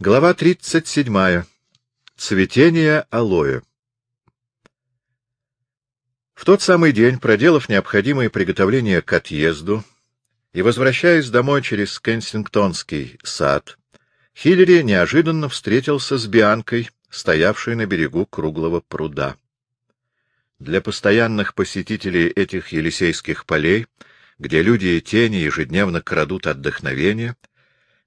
Глава 37. Цветение алоэ. В тот самый день, проделав необходимые приготовления к отъезду и возвращаясь домой через Кенсингтонский сад, Хиллери неожиданно встретился с Бианкой, стоявшей на берегу круглого пруда. Для постоянных посетителей этих Елисейских полей, где люди и тени ежедневно крадут отдохновение,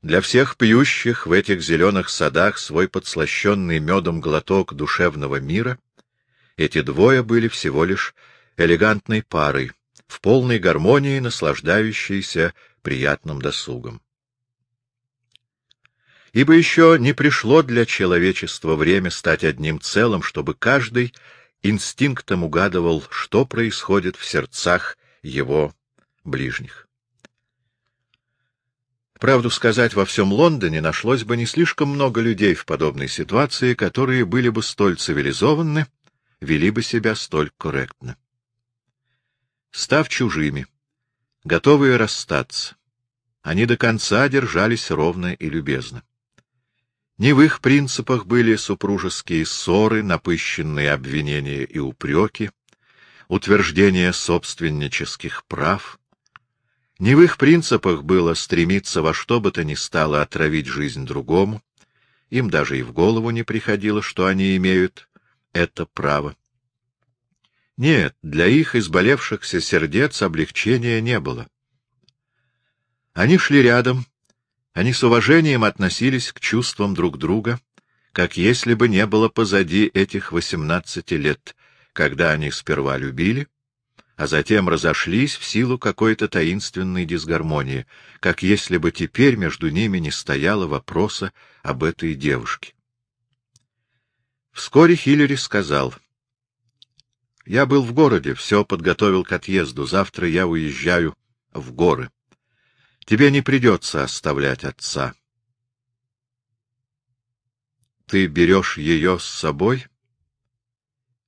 для всех пьющих в этих зеленых садах свой подслащенный медом глоток душевного мира эти двое были всего лишь элегантной парой, в полной гармонии наслаждающейся приятным досугом. Ибо еще не пришло для человечества время стать одним целым, чтобы каждый инстинктом угадывал, что происходит в сердцах его ближних. Правду сказать, во всем Лондоне нашлось бы не слишком много людей в подобной ситуации, которые были бы столь цивилизованы, вели бы себя столь корректно. Став чужими, готовые расстаться, они до конца держались ровно и любезно. Не в их принципах были супружеские ссоры, напыщенные обвинения и упреки, утверждение собственнических прав — не в их принципах было стремиться во что бы то ни стало отравить жизнь другому, им даже и в голову не приходило, что они имеют это право. Нет, для их изболевшихся сердец облегчения не было. Они шли рядом, они с уважением относились к чувствам друг друга, как если бы не было позади этих восемнадцати лет, когда они сперва любили, а затем разошлись в силу какой-то таинственной дисгармонии, как если бы теперь между ними не стояло вопроса об этой девушке. Вскоре Хиллери сказал, — Я был в городе, все подготовил к отъезду, завтра я уезжаю в горы. Тебе не придется оставлять отца. — Ты берешь ее с собой?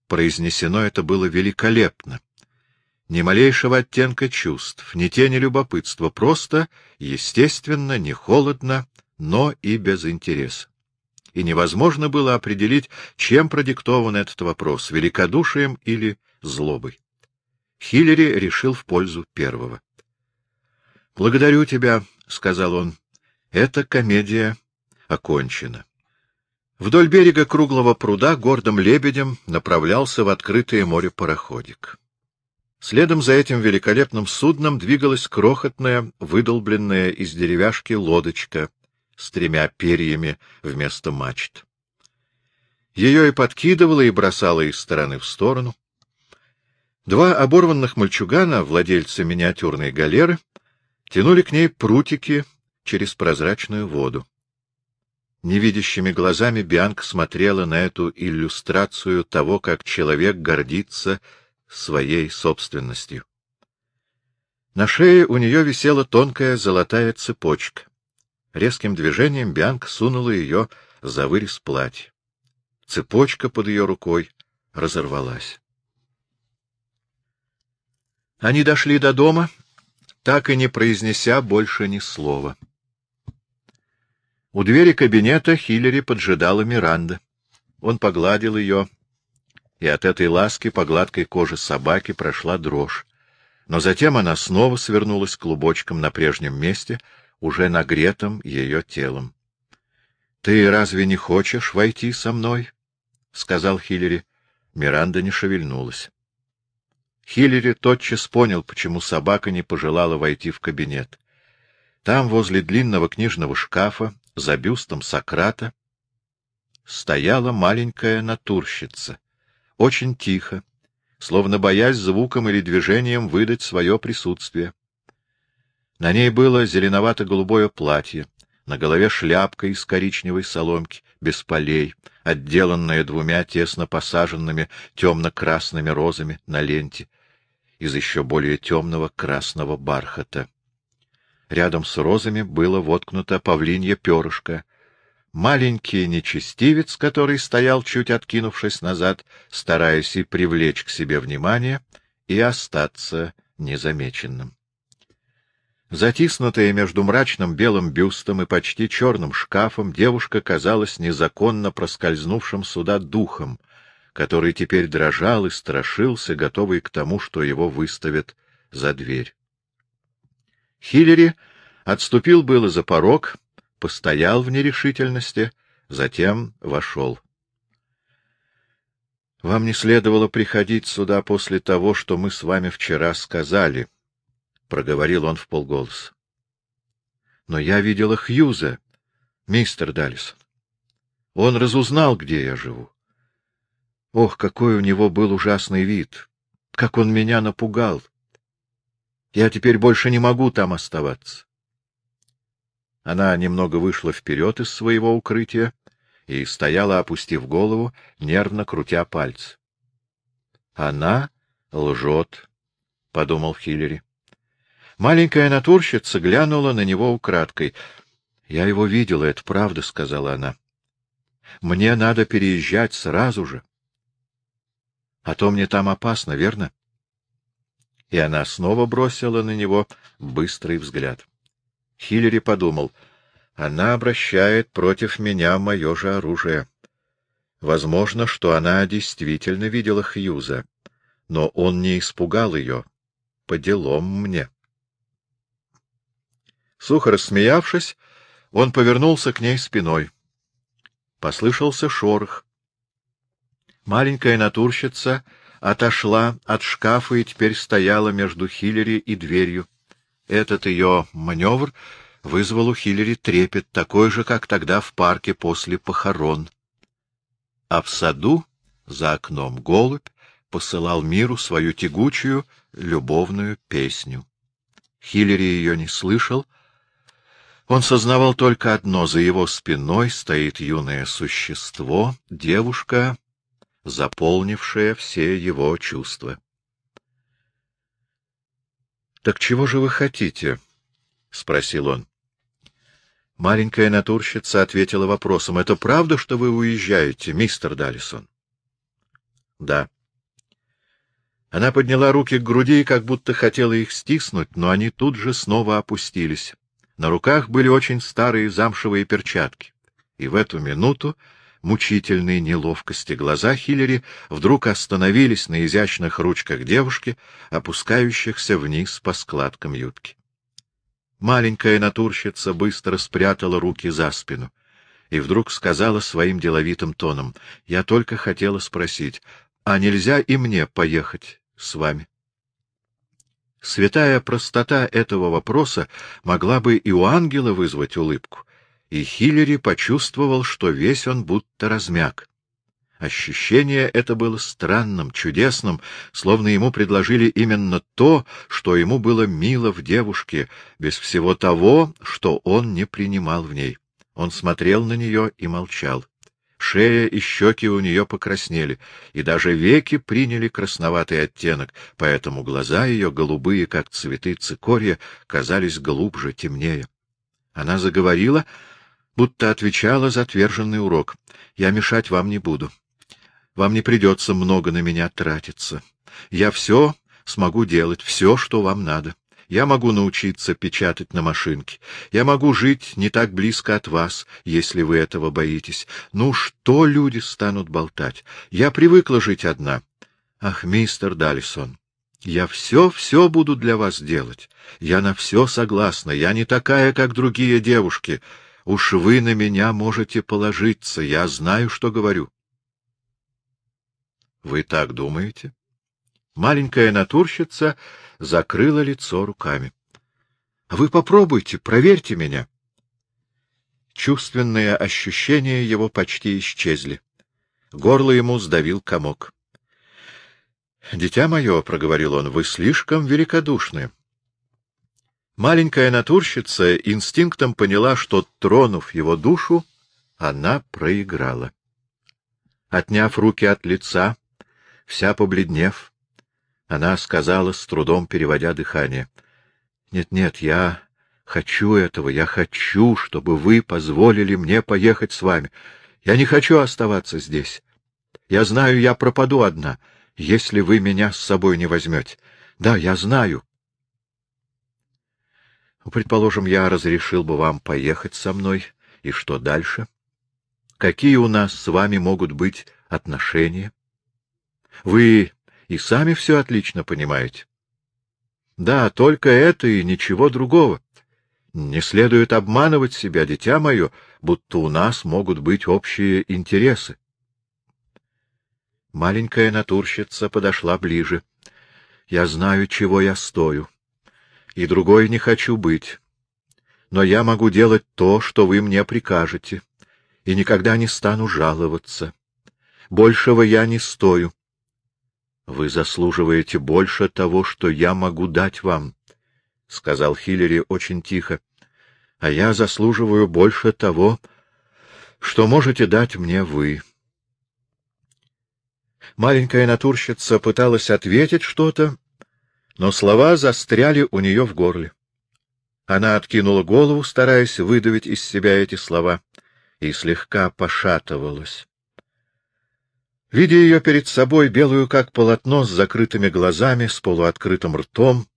Произнесено это было великолепно ни малейшего оттенка чувств, ни тени любопытства, просто, естественно, не холодно, но и без интереса. И невозможно было определить, чем продиктован этот вопрос — великодушием или злобой. Хиллери решил в пользу первого. — Благодарю тебя, — сказал он. — Эта комедия окончена. Вдоль берега круглого пруда гордым лебедем направлялся в открытое море пароходик. Следом за этим великолепным судном двигалась крохотная, выдолбленная из деревяшки лодочка с тремя перьями вместо мачт. Ее и подкидывало, и бросало из стороны в сторону. Два оборванных мальчугана, владельцы миниатюрной галеры, тянули к ней прутики через прозрачную воду. Невидящими глазами Бианка смотрела на эту иллюстрацию того, как человек гордится своей собственностью. На шее у нее висела тонкая золотая цепочка. Резким движением Бианка сунула ее за вырез платья. Цепочка под ее рукой разорвалась. Они дошли до дома, так и не произнеся больше ни слова. У двери кабинета Хиллери поджидала Миранда. Он погладил ее, и от этой ласки по гладкой коже собаки прошла дрожь. Но затем она снова свернулась клубочком на прежнем месте, уже нагретым ее телом. — Ты разве не хочешь войти со мной? — сказал Хиллери. Миранда не шевельнулась. Хиллери тотчас понял, почему собака не пожелала войти в кабинет. Там, возле длинного книжного шкафа, за бюстом Сократа, стояла маленькая натурщица очень тихо, словно боясь звуком или движением выдать свое присутствие. На ней было зеленовато-голубое платье, на голове шляпка из коричневой соломки, без полей, отделанная двумя тесно посаженными темно-красными розами на ленте из еще более темного красного бархата. Рядом с розами было воткнуто павлинье перышко, Маленький нечестивец, который стоял, чуть откинувшись назад, стараясь и привлечь к себе внимание, и остаться незамеченным. Затиснутая между мрачным белым бюстом и почти черным шкафом, девушка казалась незаконно проскользнувшим сюда духом, который теперь дрожал и страшился, готовый к тому, что его выставят за дверь. Хиллери отступил было за порог, постоял в нерешительности, затем вошел. — Вам не следовало приходить сюда после того, что мы с вами вчера сказали, проговорил он вполголоса. — Но я видела Хьюза, мистер Даллисон. Он разузнал, где я живу. Ох, какой у него был ужасный вид! Как он меня напугал! Я теперь больше не могу там оставаться. Она немного вышла вперед из своего укрытия и стояла, опустив голову, нервно крутя пальцы. — Она лжет, — подумал Хиллери. Маленькая натурщица глянула на него украдкой. — Я его видела, это правда, — сказала она. — Мне надо переезжать сразу же. А то мне там опасно, верно? И она снова бросила на него быстрый взгляд. Хиллери подумал, она обращает против меня мое же оружие. Возможно, что она действительно видела Хьюза, но он не испугал ее. По делам мне. Сухо рассмеявшись, он повернулся к ней спиной. Послышался шорох. Маленькая натурщица отошла от шкафа и теперь стояла между Хиллери и дверью. Этот ее маневр вызвал у Хиллери трепет, такой же, как тогда в парке после похорон. А в саду, за окном, голубь посылал миру свою тягучую, любовную песню. Хиллери ее не слышал, он сознавал только одно — за его спиной стоит юное существо, девушка, заполнившая все его чувства. — Так чего же вы хотите? — спросил он. Маленькая натурщица ответила вопросом. — Это правда, что вы уезжаете, мистер Даллисон? — Да. Она подняла руки к груди, как будто хотела их стиснуть, но они тут же снова опустились. На руках были очень старые замшевые перчатки. И в эту минуту мучительной неловкости глаза Хиллери вдруг остановились на изящных ручках девушки, опускающихся вниз по складкам юбки. Маленькая натурщица быстро спрятала руки за спину и вдруг сказала своим деловитым тоном, — Я только хотела спросить, а нельзя и мне поехать с вами? Святая простота этого вопроса могла бы и у ангела вызвать улыбку, и Хиллери почувствовал, что весь он будто размяк. Ощущение это было странным, чудесным, словно ему предложили именно то, что ему было мило в девушке, без всего того, что он не принимал в ней. Он смотрел на нее и молчал. Шея и щеки у нее покраснели, и даже веки приняли красноватый оттенок, поэтому глаза ее, голубые, как цветы цикория, казались глубже, темнее. Она заговорила, будто отвечала за отверженный урок. «Я мешать вам не буду. Вам не придется много на меня тратиться. Я все смогу делать, все, что вам надо. Я могу научиться печатать на машинке. Я могу жить не так близко от вас, если вы этого боитесь. Ну, что люди станут болтать? Я привыкла жить одна. Ах, мистер Даллисон, я все-все буду для вас делать. Я на все согласна. Я не такая, как другие девушки. Уж вы на меня можете положиться. Я знаю, что говорю. Вы так думаете? Маленькая натурщица закрыла лицо руками. — Вы попробуйте, проверьте меня. Чувственные ощущения его почти исчезли. Горло ему сдавил комок. — Дитя мое, — проговорил он, — вы слишком великодушны. Маленькая натурщица инстинктом поняла, что, тронув его душу, она проиграла. Отняв руки от лица, вся побледнев, она сказала, с трудом переводя дыхание. «Нет, — Нет-нет, я хочу этого, я хочу, чтобы вы позволили мне поехать с вами. Я не хочу оставаться здесь. Я знаю, я пропаду одна, если вы меня с собой не возьмете. Да, я знаю. Предположим, я разрешил бы вам поехать со мной, и что дальше? Какие у нас с вами могут быть отношения? Вы и сами все отлично понимаете. Да, только это и ничего другого. Не следует обманывать себя, дитя мое, будто у нас могут быть общие интересы. Маленькая натурщица подошла ближе. Я знаю, чего я стою, и другой не хочу быть. Но я могу делать то, что вы мне прикажете, и никогда не стану жаловаться. Большего я не стою. Вы заслуживаете больше того, что я могу дать вам, — сказал Хиллери очень тихо. — А я заслуживаю больше того, что можете дать мне вы. Маленькая натурщица пыталась ответить что-то, но слова застряли у нее в горле. Она откинула голову, стараясь выдавить из себя эти слова, и слегка пошатывалась. Видя ее перед собой, белую как полотно, с закрытыми глазами, с полуоткрытым ртом,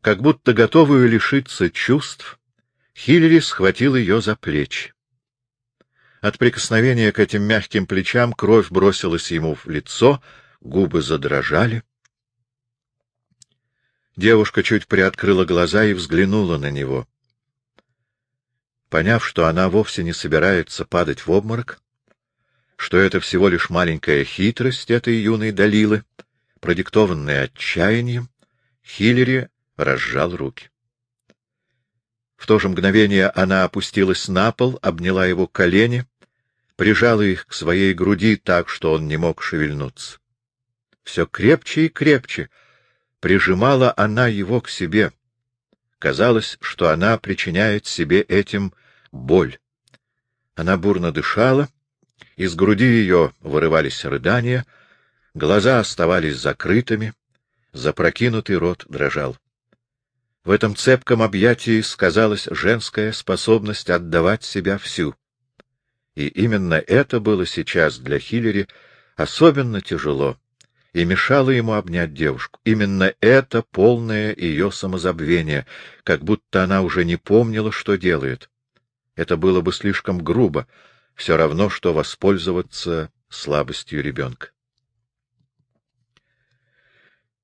как будто готовую лишиться чувств, Хиллери схватил ее за плечи. От прикосновения к этим мягким плечам кровь бросилась ему в лицо, губы задрожали. Девушка чуть приоткрыла глаза и взглянула на него. Поняв, что она вовсе не собирается падать в обморок, что это всего лишь маленькая хитрость этой юной Далилы, продиктованная отчаянием, Хиллери разжал руки. В то же мгновение она опустилась на пол, обняла его колени, прижала их к своей груди так, что он не мог шевельнуться. Все крепче и крепче — прижимала она его к себе. Казалось, что она причиняет себе этим боль. Она бурно дышала, из груди ее вырывались рыдания, глаза оставались закрытыми, запрокинутый рот дрожал. В этом цепком объятии сказалась женская способность отдавать себя всю. И именно это было сейчас для Хиллери особенно тяжело и мешало ему обнять девушку. Именно это полное ее самозабвение, как будто она уже не помнила, что делает. Это было бы слишком грубо, все равно, что воспользоваться слабостью ребенка.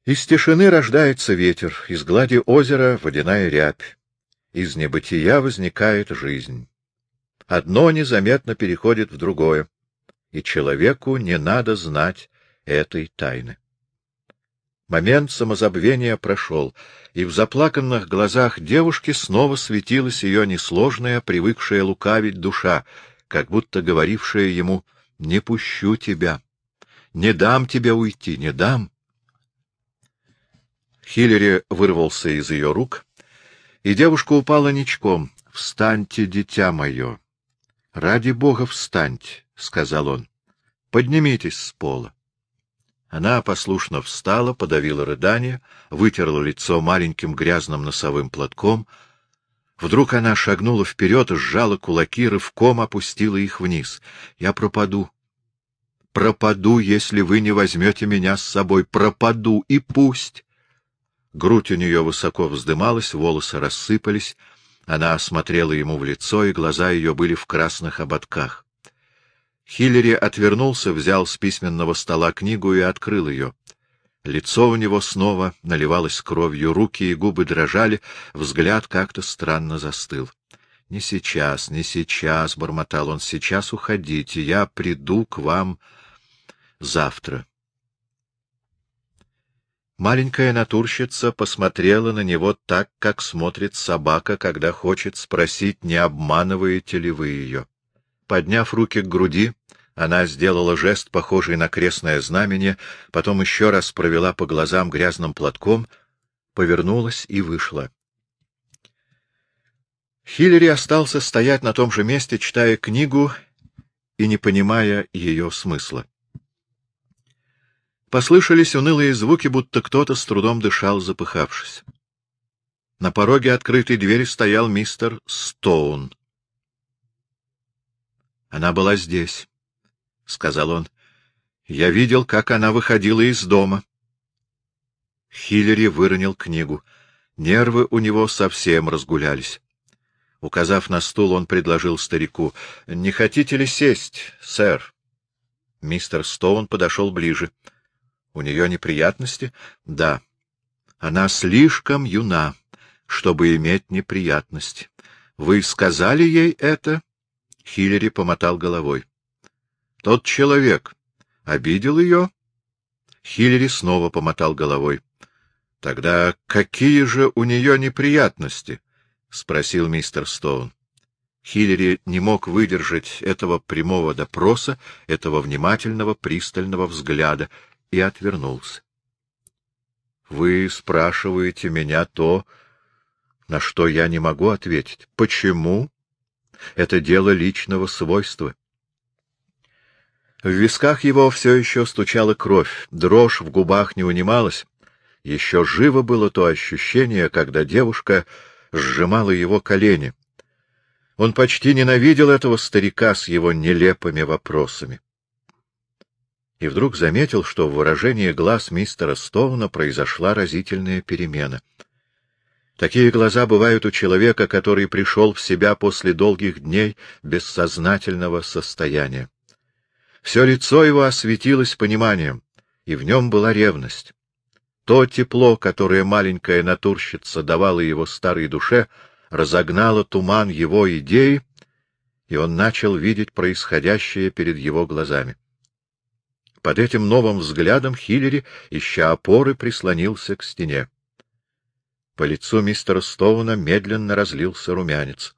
Из тишины рождается ветер, из глади озера — водяная рябь, из небытия возникает жизнь. Одно незаметно переходит в другое, и человеку не надо знать, этой тайны. Момент самозабвения прошел, и в заплаканных глазах девушки снова светилась ее несложная, привыкшая лукавить душа, как будто говорившая ему «Не пущу тебя, не дам тебе уйти, не дам». Хиллери вырвался из ее рук, и девушка упала ничком. — Встаньте, дитя мое! — Ради бога, встаньте! — сказал он. — Поднимитесь с пола. Она послушно встала, подавила рыдание, вытерла лицо маленьким грязным носовым платком. Вдруг она шагнула вперед, сжала кулаки, рывком опустила их вниз. — Я пропаду. Пропаду, если вы не возьмете меня с собой. Пропаду, и пусть. Грудь у нее высоко вздымалась, волосы рассыпались. Она осмотрела ему в лицо, и глаза ее были в красных ободках. Хиллери отвернулся, взял с письменного стола книгу и открыл ее. Лицо у него снова наливалось кровью, руки и губы дрожали, взгляд как-то странно застыл. — Не сейчас, не сейчас, — бормотал он, — сейчас уходите, я приду к вам завтра. Маленькая натурщица посмотрела на него так, как смотрит собака, когда хочет спросить, не обманываете ли вы ее. Подняв руки к груди, она сделала жест, похожий на крестное знамение, потом еще раз провела по глазам грязным платком, повернулась и вышла. Хиллери остался стоять на том же месте, читая книгу и не понимая ее смысла. Послышались унылые звуки, будто кто-то с трудом дышал, запыхавшись. На пороге открытой двери стоял мистер Стоун. Она была здесь, — сказал он. — Я видел, как она выходила из дома. Хиллери выронил книгу. Нервы у него совсем разгулялись. Указав на стул, он предложил старику. — Не хотите ли сесть, сэр? Мистер Стоун подошел ближе. — У нее неприятности? — Да. Она слишком юна, чтобы иметь неприятности. Вы сказали ей это? Хиллери помотал головой. — Тот человек обидел ее? Хиллери снова помотал головой. — Тогда какие же у нее неприятности? — спросил мистер Стоун. Хиллери не мог выдержать этого прямого допроса, этого внимательного, пристального взгляда, и отвернулся. — Вы спрашиваете меня то, на что я не могу ответить. Почему? Это дело личного свойства. В висках его все еще стучала кровь, дрожь в губах не унималась. Еще живо было то ощущение, когда девушка сжимала его колени. Он почти ненавидел этого старика с его нелепыми вопросами. И вдруг заметил, что в выражении глаз мистера Стоуна произошла разительная перемена — Такие глаза бывают у человека, который пришел в себя после долгих дней бессознательного состояния. Все лицо его осветилось пониманием, и в нем была ревность. То тепло, которое маленькая натурщица давала его старой душе, разогнало туман его идей, и он начал видеть происходящее перед его глазами. Под этим новым взглядом Хиллери, ища опоры, прислонился к стене. По лицу мистера Стоуна медленно разлился румянец.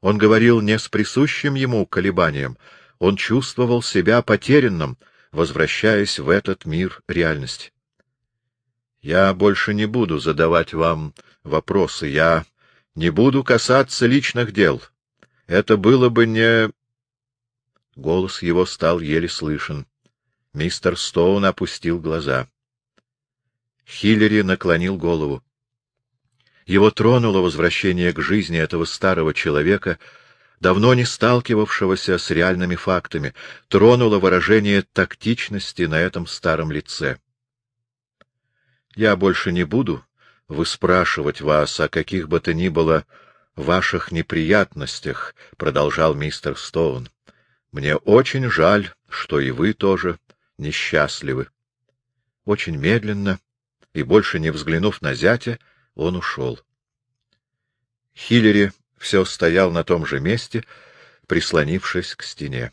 Он говорил не с присущим ему колебанием, он чувствовал себя потерянным, возвращаясь в этот мир реальности. Я больше не буду задавать вам вопросы, я не буду касаться личных дел. Это было бы не... Голос его стал еле слышен. Мистер Стоун опустил глаза. Хиллери наклонил голову. Его тронуло возвращение к жизни этого старого человека, давно не сталкивавшегося с реальными фактами, тронуло выражение тактичности на этом старом лице. Я больше не буду выспрашивать вас о каких бы то ни было ваших неприятностях, — продолжал мистер Стоун. Мне очень жаль, что и вы тоже несчастливы. Очень медленно и больше не взглянув на зятя, — он ушел. Хиллери все стоял на том же месте, прислонившись к стене.